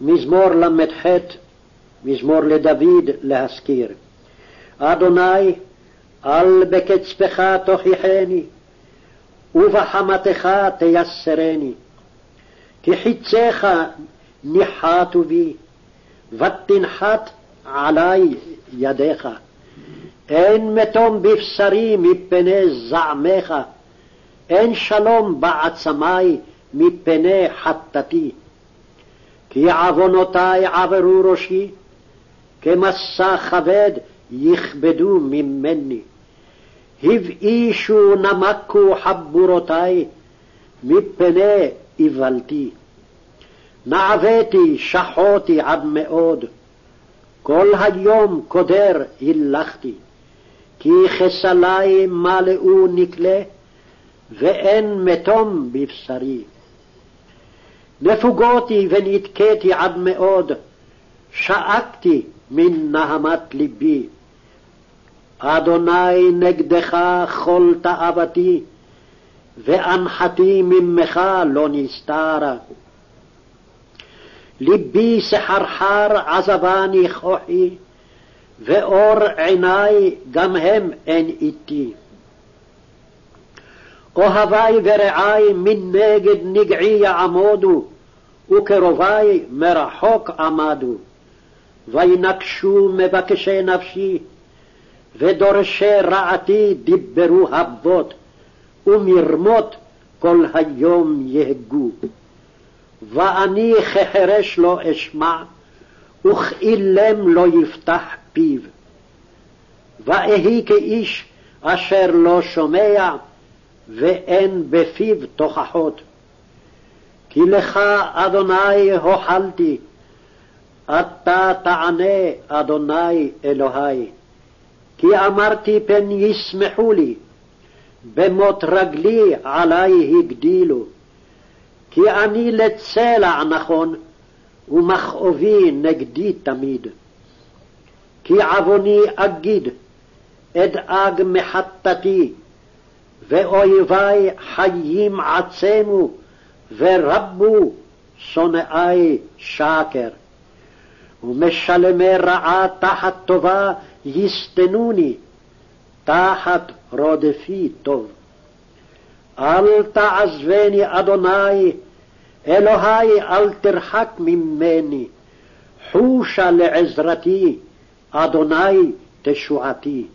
מזמור ל"ח, מזמור לדוד להזכיר. אדוני, אל בקצפך תוכיחני, ובחמתך תייסרני. כי חיציך ניחתו בי, ותנחת עלי ידיך. אין מתום בבשרי מפני זעמך, אין שלום בעצמי מפני חטאתי. כי עוונותי עברו ראשי, כמשא כבד יכבדו ממני. הבאישו נמקו חבורותי מפני איוולתי. נעוויתי, שחותי עד מאוד, כל היום קודר הילכתי, כי חסלי מלאו נקלה, ואין מתום בבשרי. נפוגותי ונתקתי עד מאוד, שאקתי מן נהמת ליבי. אדוני נגדך כל תאוותי, ואנחתי ממך לא נסתרה. ליבי סחרחר עזבני כוחי, ואור עיני גם הם אין איתי. אוהבי ורעי מנגד נגעי יעמודו, וקרובי מרחוק עמדו. וינקשו מבקשי נפשי, ודורשי רעתי דיברו הבות, ומרמות כל היום יהגו. ואני כחרש לא אשמע, וכאילם לא יפתח פיו. ואהי כאיש אשר לא שומע, ואין בפיו תוכחות. כי לך, אדוני, הוחלתי, אתה תענה, אדוני אלוהי. כי אמרתי פן ישמחו לי, במות רגלי עלי הגדילו. כי אני לצלע נכון, ומכאובי נגדי תמיד. כי עווני אגיד, אדאג מחטאתי, ואויבי חיים עצמו, ורבו שונאי שקר. ומשלמי רעה תחת טובה יסתנוני, תחת רודפי טוב. אל תעזבני, אדוני, אלוהי, אל תרחק ממני. חושה לעזרתי, אדוני תשועתי.